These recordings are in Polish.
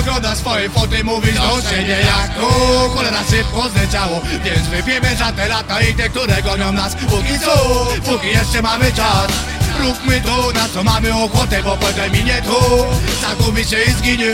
oglądasz swoje foty, mówisz do siebie jak tu Cholera szybko zleciało, więc wypijmy za te lata i te, które gonią nas. Póki co, póki jeszcze mamy czas. Róbmy to, na co mamy ochotę, bo potem minie tu. Zagubi się i zginie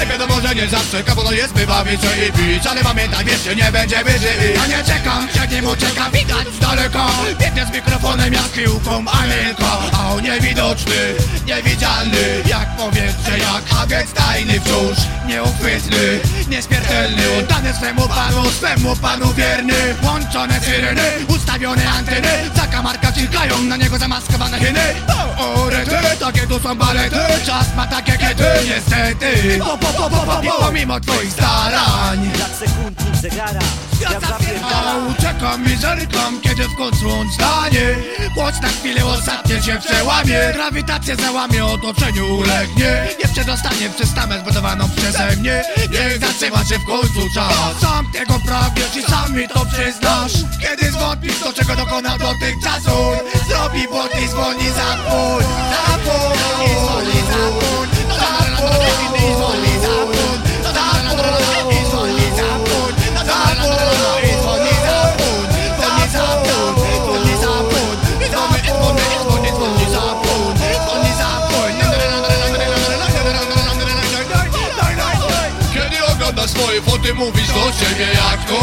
Ej, wiadomo, że nie zawsze kapono jest wybawić się i pić Ale pamiętaj, że nie będziemy żyli. Ja nie czekam, przed nim uciekam, widać z daleka Biegnie z mikrofonem jak piłką Amelka A on niewidoczny, niewidzialny. Jak powietrze, jak agent tajny wciąż Nieuchwytny, nieśmiertelny. Oddany swemu panu, swemu panu wierny. Włączone syreny, ustawione anteny. Zakamarka czekają na niego zamaskowane hyny O, o, rety, takie tu są balety Czas ma takie kiedy, niestety. Po, po, po, po, po, po. Pomimo twoich starań. Jak sekundnik zegara. Świat zapierdala. A uciekam i zerkam, kiedy w końcu on stanie. Płocz na chwilę ostatnie się przełamie. Grawitację załamie, otoczeniu ulegnie. Nie przedostanie przez tamę zbudowaną przeze mnie. Niech zatrzyma się w końcu czas. Sam tego pragniesz i sami to przyznasz. Kiedy zwątpisz to czego dokonał dotychczas on Zrobi błąd i zwolni zapór Zapór Swoje foty, mówisz do siebie jak to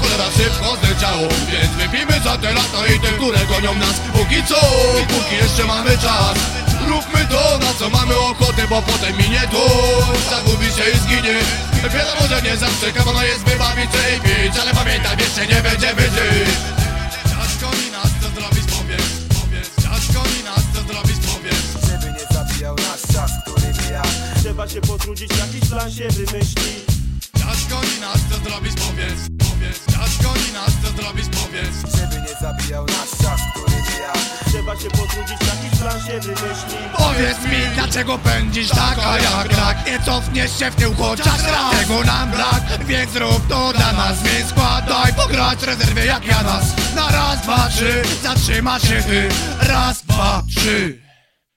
Cholera szybko zleciało. Więc wypijmy za te lata i te, które gonią nas. Póki co, póki jeszcze mamy czas na co mamy ochotę, bo potem minie to Zagubi się i zginie. Wiadomo, że nie zawsze kawana jest wybawić się i pić Ale pamiętaj, jeszcze nie będziemy żyć Ciażko mi nas, co zrobić, powiedz, powiedz. Ciażko mi nas, co zrobić, powiedz. Żeby nie zabijał nasz czas, który mija. Trzeba się potrudzić, jakiś plan się wymyśli. Ciażko mi nas, co zrobić, powiedz, powiedz. Ciażko mi nas, co zrobić, powiedz. Żeby nie zabijał nasz czas, który mija. Trzeba się potrudzić, wymyśli Powiedz mi, dlaczego pędzisz tak, a jak rak Nie cofniesz się w tył chociaż raz. Tego nam brak, więc zrób to dla nas. Więc składaj pograć rezerwy jak ja nas. Na raz, dwa, trzy, zatrzymasz się ty. Raz, dwa, trzy.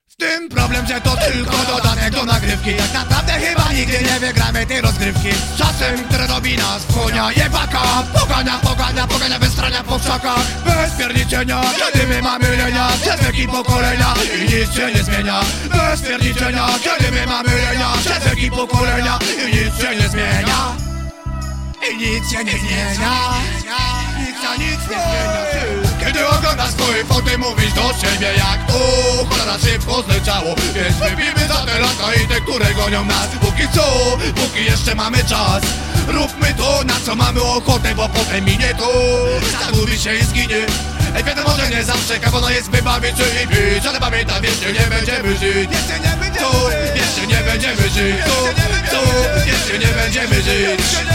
W tym problem, że to tylko dodatek do nagrywki. Tak naprawdę chyba nigdy nie wygramy tej rozgrywki. Czasem, które robi nas wchonia jebaka. Pogania, pogania, pogania bez strania po krzakach Bez pierniczenia, kiedy my mamy lenia Przez wieki pokolenia i nic się nie zmienia. Bez pierniczenia, kiedy my mamy lenia Przez wieki pokolenia i nic się nie zmienia. I nic się nie zmienia foty mówisz do siebie jak tu Cholera szybko zleciało Więc wypijmy za te lata i te, które gonią nas. Póki co, póki jeszcze mamy czas Róbmy to, na co mamy ochotę, bo potem minie to. Zagubi się i zginie. Ej, wiadomo, że nie zawsze kawono jest wybawić i pić. Ale pamiętam, jeszcze nie będziemy żyć. Jeszcze nie będziemy to, Jeszcze nie będziemy żyć. Jeszcze nie będziemy żyć